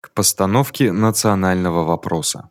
К постановке национального вопроса.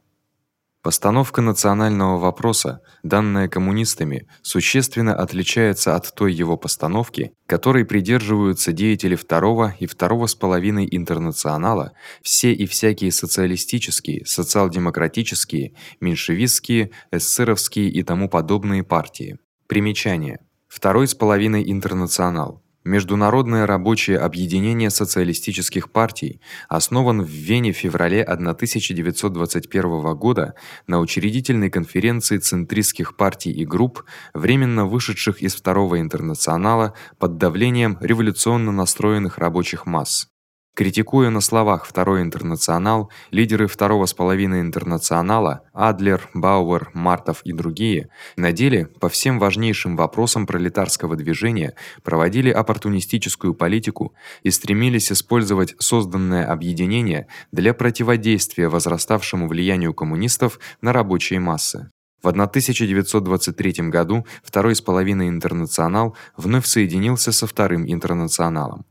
Постановка национального вопроса, данная коммунистами, существенно отличается от той его постановки, которой придерживаются деятели второго и второго с половиной интернационала, все и всякие социалистические, социал-демократические, меньшевистские, эсеровские и тому подобные партии. Примечание: Второй с половиной интернационал Международное рабочее объединение социалистических партий, основан в Вене в феврале 1921 года на учредительной конференции центристских партий и групп, временно вышедших из Второго интернационала под давлением революционно настроенных рабочих масс. Критикуя на словах Второй интернационал, лидеры второго с половиной интернационала Адлер, Бауэр, Мартов и другие на деле по всем важнейшим вопросам пролетарского движения проводили оппортунистическую политику и стремились использовать созданное объединение для противодействия возраставшему влиянию коммунистов на рабочие массы. В 1923 году Второй с половиной интернационал вновь соединился со Вторым интернационалом.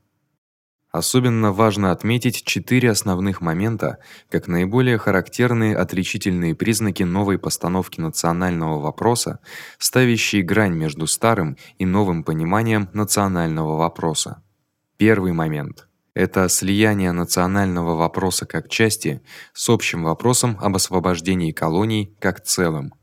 Особенно важно отметить четыре основных момента, как наиболее характерные отличительные признаки новой постановки национального вопроса, ставящие грань между старым и новым пониманием национального вопроса. Первый момент это слияние национального вопроса как части с общим вопросом об освобождении колоний как целым.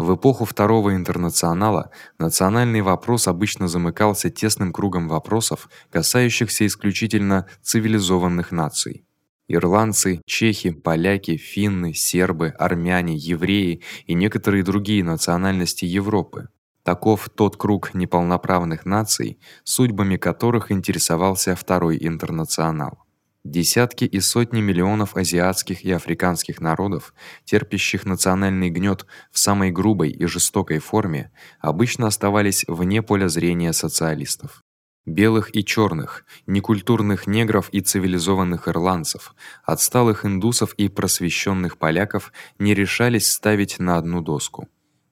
В эпоху Второго интернационала национальный вопрос обычно замыкался тесным кругом вопросов, касающихся исключительно цивилизованных наций. Ирландцы, чехи, поляки, финны, сербы, армяне, евреи и некоторые другие национальности Европы. Таков тот круг неполноправных наций, судьбами которых интересовался Второй интернационал. Десятки и сотни миллионов азиатских и африканских народов, терпящих национальный гнёт в самой грубой и жестокой форме, обычно оставались вне поля зрения социалистов. Белых и чёрных, некультурных негров и цивилизованных ирландцев, отсталых индусов и просвещённых поляков не решались ставить на одну доску.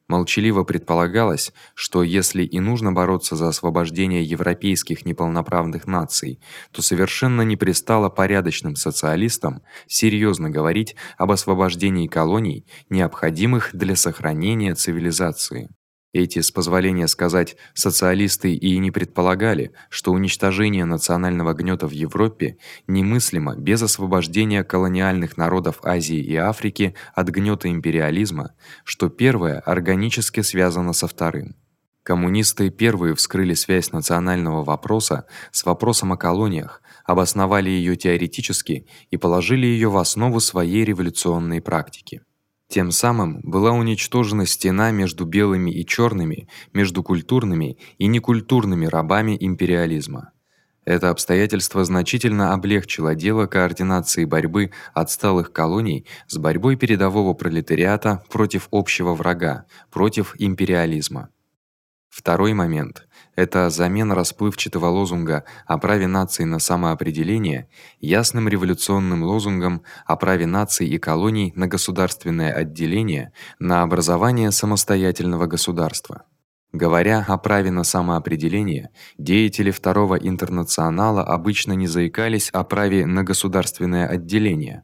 Молчаливо предполагалось, что если и нужно бороться за освобождение европейских неполноправных наций, то совершенно не пристало порядочным социалистам серьёзно говорить об освобождении колоний, необходимых для сохранения цивилизации. Эти, с позволения сказать, социалисты и не предполагали, что уничтожение национального гнёта в Европе немыслимо без освобождения колониальных народов Азии и Африки от гнёта империализма, что первое органически связано со вторым. Коммунисты первые вскрыли связь национального вопроса с вопросом о колониях, обосновали её теоретически и положили её в основу своей революционной практики. Тем самым была уничтожена стена между белыми и чёрными, между культурными и некультурными рабами империализма. Это обстоятельство значительно облегчило дело координации борьбы отсталых колоний с борьбой передового пролетариата против общего врага, против империализма. Второй момент это замена расплывчатого лозунга о праве нации на самоопределение ясным революционным лозунгом о праве наций и колоний на государственное отделение, на образование самостоятельного государства. Говоря о праве на самоопределение, деятели Второго интернационала обычно не заикались о праве на государственное отделение.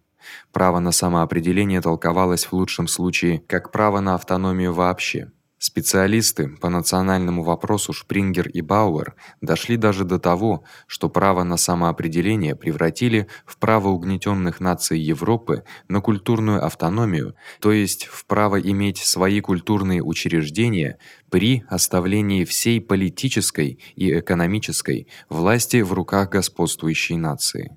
Право на самоопределение толковалось в лучшем случае как право на автономию вообще. Специалисты по национальному вопросу Шпрингер и Бауэр дошли даже до того, что право на самоопределение превратили в право угнетённых наций Европы на культурную автономию, то есть в право иметь свои культурные учреждения при оставлении всей политической и экономической власти в руках господствующей нации.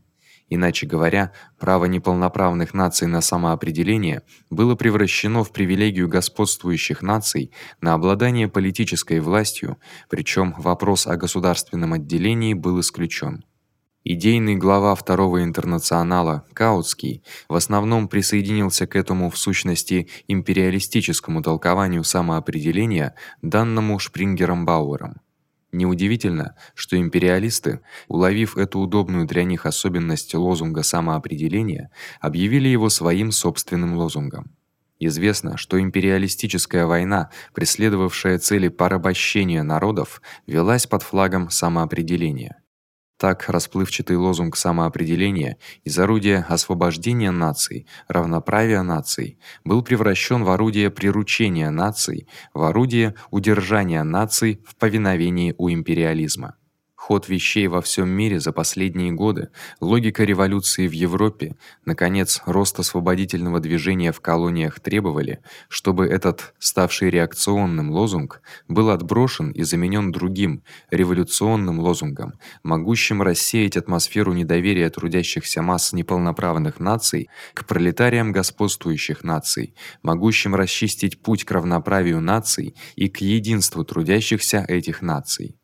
Иначе говоря, право неполноправных наций на самоопределение было превращено в привилегию господствующих наций на обладание политической властью, причём вопрос о государственном отделении был исключён. Идейный глава Второго интернационала Каутский в основном присоединился к этому в сущности империалистическому толкованию самоопределения, данному Шпрингером Бауэром. Неудивительно, что империалисты, уловив эту удобную для них особенность лозунга самоопределения, объявили его своим собственным лозунгом. Известно, что империалистическая война, преследовавшая цели порабощения народов, велась под флагом самоопределения. Так расплывчатый лозунг самоопределения из орудия освобождения наций, равноправия наций был превращен в орудие приручения наций, в орудие удержания наций в повиновении у империализма ход вещей во всем мире за последние годы, логика революции в Европе, наконец, рост освободительного движения в колониях требовали, чтобы этот ставший реакционным лозунг был отброшен и заменён другим, революционным лозунгом, могущим рассеять атмосферу недоверия трудящихся масс неполноправных наций к пролетариям господствующих наций, могущим расчистить путь к равноправию наций и к единству трудящихся этих наций.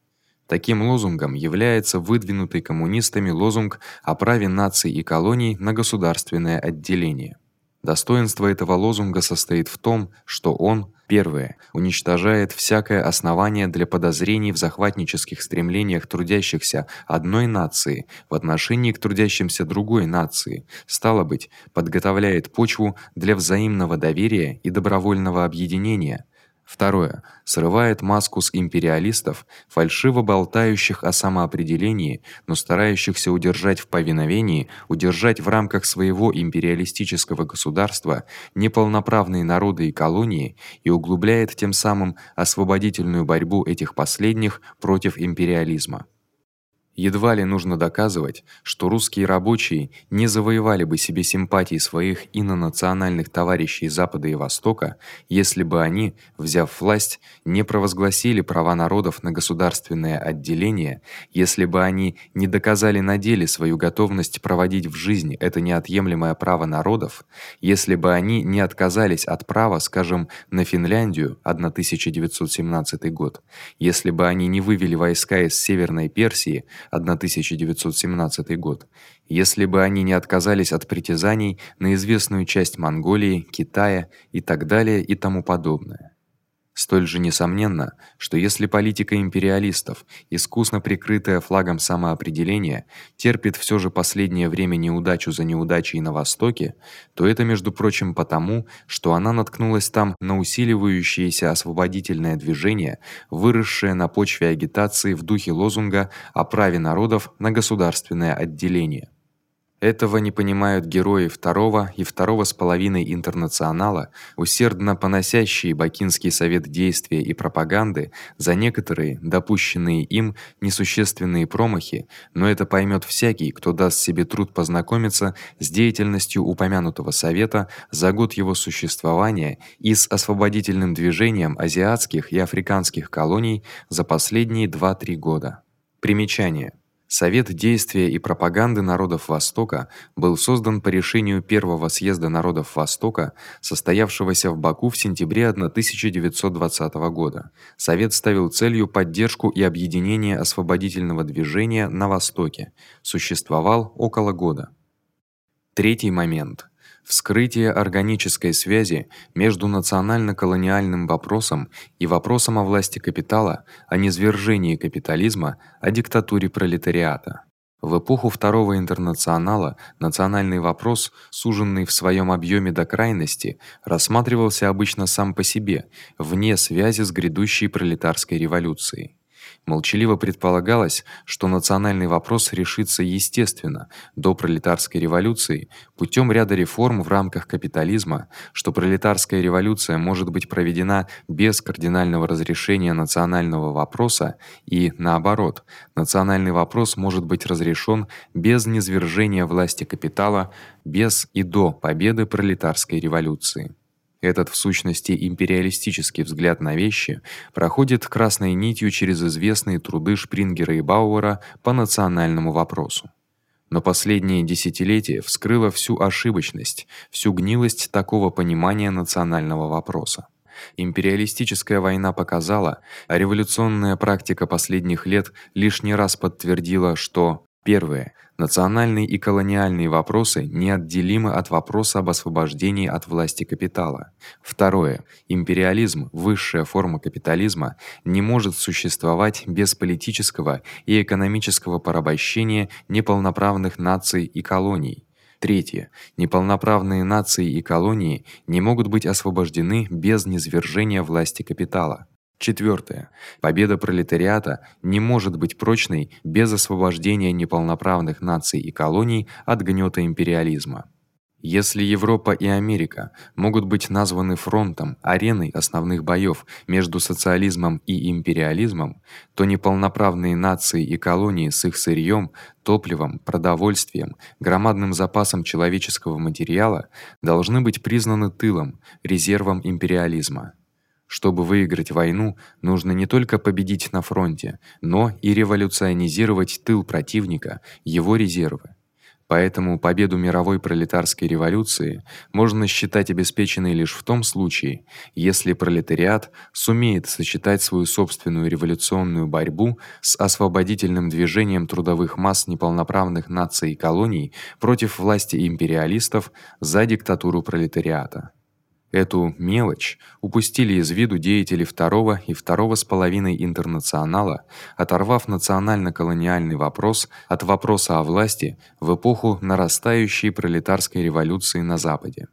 Таким лозунгом является выдвинутый коммунистами лозунг о праве наций и колоний на государственное отделение. Достоинство этого лозунга состоит в том, что он первое уничтожает всякое основание для подозрений в захватнических стремлениях трудящихся одной нации в отношении к трудящимся другой нации. Стало быть, подготовляет почву для взаимного доверия и добровольного объединения Второе срывает маску с империалистов, фальшиво болтающих о самоопределении, но старающихся удержать в повиновении, удержать в рамках своего империалистического государства неполноправные народы и колонии и углубляет тем самым освободительную борьбу этих последних против империализма. Едва ли нужно доказывать, что русские рабочие не завоевали бы себе симпатии своих инонациональных товарищей Запада и Востока, если бы они, взяв власть, не провозгласили права народов на государственное отделение, если бы они не доказали на деле свою готовность проводить в жизнь это неотъемлемое право народов, если бы они не отказались от права, скажем, на Финляндию 1917 год, если бы они не вывели войска из Северной Персии 1917 год, если бы они не отказались от притязаний на известную часть Монголии, Китая и так далее и тому подобное. Столь же несомненно, что если политика империалистов, искусно прикрытая флагом самоопределения, терпит всё же последнее время неудачу за неудачей на востоке, то это, между прочим, потому, что она наткнулась там на усиливающееся освободительное движение, выросшее на почве агитации в духе лозунга о праве народов на государственное отделение. Этого не понимают герои второго и второго с половиной интернационала, усердно поносящие Бакинский совет действия и пропаганды за некоторые допущенные им несущественные промахи, но это поймёт всякий, кто даст себе труд познакомиться с деятельностью упомянутого совета за год его существования и с освободительным движением азиатских и африканских колоний за последние 2-3 года. Примечание: Совет действия и пропаганды народов Востока был создан по решению Первого съезда народов Востока, состоявшегося в Баку в сентябре 1920 года. Совет ставил целью поддержку и объединение освободительного движения на Востоке. Существовал около года. Третий момент вскрытие органической связи между национально-колониальным вопросом и вопросом о власти капитала, о низвержении капитализма, о диктатуре пролетариата. В эпоху второго интернационала национальный вопрос, суженный в своём объёме до крайности, рассматривался обычно сам по себе, вне связи с грядущей пролетарской революцией. Молчаливо предполагалось, что национальный вопрос решится естественно до пролетарской революции путём ряда реформ в рамках капитализма, что пролетарская революция может быть проведена без кардинального разрешения национального вопроса и наоборот, национальный вопрос может быть разрешён без низвержения власти капитала, без и до победы пролетарской революции. Этот в сущности империалистический взгляд на вещи проходит красной нитью через известные труды Шпрингера и Бауэра по национальному вопросу. Но последнее десятилетие вскрыло всю ошибочность, всю гнилость такого понимания национального вопроса. Империалистическая война показала, а революционная практика последних лет лишний раз подтвердила, что первое Национальные и колониальные вопросы неотделимы от вопроса об освобождении от власти капитала. Второе. Империализм, высшая форма капитализма, не может существовать без политического и экономического порабощения неполноправных наций и колоний. Третье. Неполноправные нации и колонии не могут быть освобождены без низвержения власти капитала. Четвёртое. Победа пролетариата не может быть прочной без освобождения неполноправных наций и колоний от гнёта империализма. Если Европа и Америка могут быть названы фронтом, ареной основных боёв между социализмом и империализмом, то неполноправные нации и колонии с их сырьём, топливом, продовольствием, громадным запасом человеческого материала должны быть признаны тылом, резервом империализма. Чтобы выиграть войну, нужно не только победить на фронте, но и революционизировать тыл противника, его резервы. Поэтому победу мировой пролетарской революции можно считать обеспеченной лишь в том случае, если пролетариат сумеет сочетать свою собственную революционную борьбу с освободительным движением трудовых масс неполноправных наций и колоний против власти империалистов за диктатуру пролетариата. Эту мелочь упустили из виду деятели второго и второго с половиной интернационала, оторвав национально-колониальный вопрос от вопроса о власти в эпоху нарастающей пролетарской революции на западе.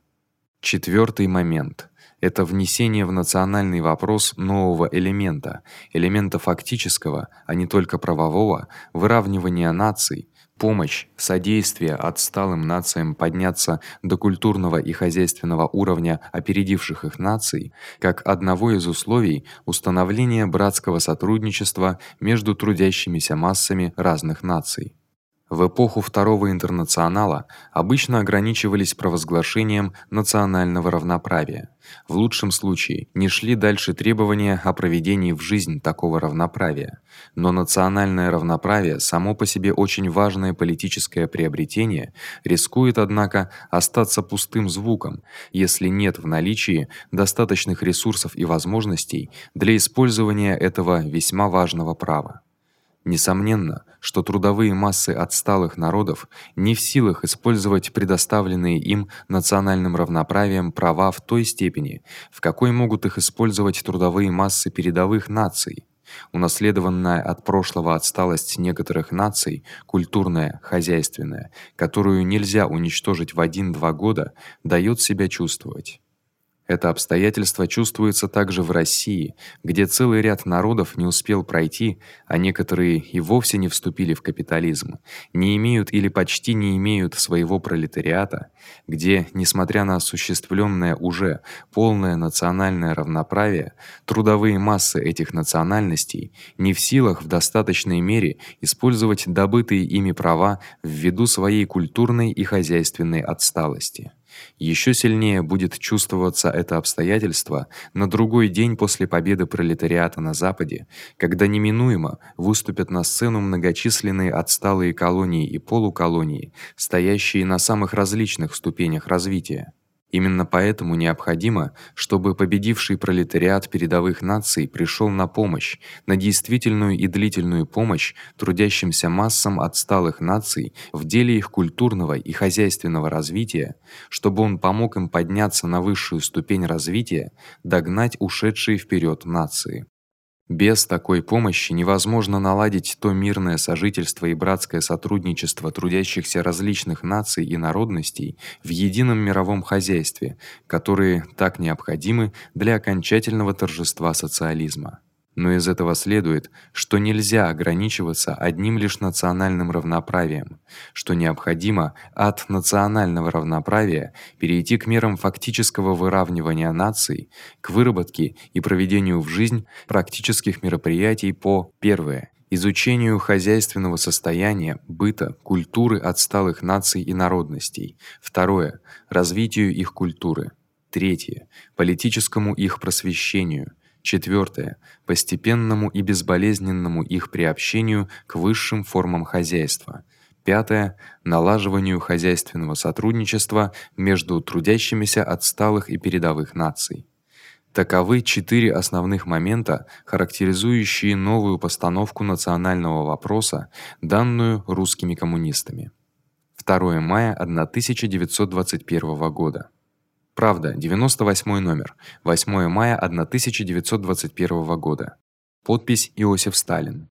Четвёртый момент это внесение в национальный вопрос нового элемента, элемента фактического, а не только правового, выравнивания наций, помощь, содействие отсталым нациям подняться до культурного и хозяйственного уровня опередивших их наций, как одного из условий установления братского сотрудничества между трудящимися массами разных наций. В эпоху Второго интернационала обычно ограничивались провозглашением национального равноправия. В лучшем случае не шли дальше требования о проведении в жизнь такого равноправия. Но национальное равноправие само по себе очень важное политическое приобретение рискует однако остаться пустым звуком, если нет в наличии достаточных ресурсов и возможностей для использования этого весьма важного права. Несомненно, что трудовые массы отсталых народов не в силах использовать предоставленные им национальным равноправием права в той степени, в какой могут их использовать трудовые массы передовых наций. Унаследованная от прошлого отсталость некоторых наций, культурная, хозяйственная, которую нельзя уничтожить в 1-2 года, даёт себя чувствовать. Это обстоятельство чувствуется также в России, где целый ряд народов не успел пройти, а некоторые и вовсе не вступили в капитализм, не имеют или почти не имеют своего пролетариата, где, несмотря на осуществлённое уже полное национальное равноправие, трудовые массы этих национальностей не в силах в достаточной мере использовать добытые ими права ввиду своей культурной и хозяйственной отсталости. Ещё сильнее будет чувствоваться это обстоятельство на другой день после победы пролетариата на западе, когда неминуемо выступят на сцену многочисленные отсталые колонии и полуколонии, стоящие на самых различных ступенях развития. Именно поэтому необходимо, чтобы победивший пролетариат передовых наций пришёл на помощь, на действительную и длительную помощь трудящимся массам отсталых наций в деле их культурного и хозяйственного развития, чтобы он помог им подняться на высшую ступень развития, догнать ушедшие вперёд нации. Без такой помощи невозможно наладить то мирное сожительство и братское сотрудничество трудящихся различных наций и народностей в едином мировом хозяйстве, которые так необходимы для окончательного торжества социализма. Но из этого следует, что нельзя ограничиваться одним лишь национальным равноправием, что необходимо от национального равноправия перейти к мерам фактического выравнивания наций, к выработке и проведению в жизнь практических мероприятий по первое изучению хозяйственного состояния, быта, культуры отсталых наций и народностей. Второе развитию их культуры. Третье политическому их просвещению. Четвёртое постепенному и безболезненному их приобщению к высшим формам хозяйства. Пятое налаживанию хозяйственного сотрудничества между трудящимися отсталых и передовых наций. Таковы четыре основных момента, характеризующие новую постановку национального вопроса, данную русскими коммунистами. 2 мая 1921 года. Правда, 98 номер. 8 мая 1921 года. Подпись Иосиф Сталин.